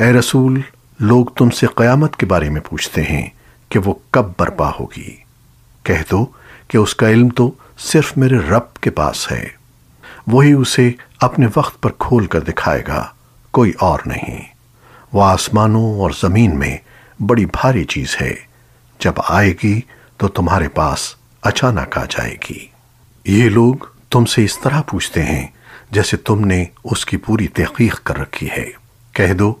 ए रसूल, लोग तुमसे कयामत के बारे में पूछते हैं कि वो कब बर्पा होगी। कह दो कि उसका इल्म तो सिर्फ़ मेरे रब के पास है। वही उसे अपने वक्त पर खोल कर दिखाएगा, कोई और नहीं। वह आसमानों और ज़मीन में बड़ी भारी चीज़ है। जब आएगी तो तुम्हारे पास अचानक आ जाएगी। ये लोग तुमसे इस तरह पूछते हैं जैसे तुमने उसकी पूरी तहकीक कर रखी है। कह दो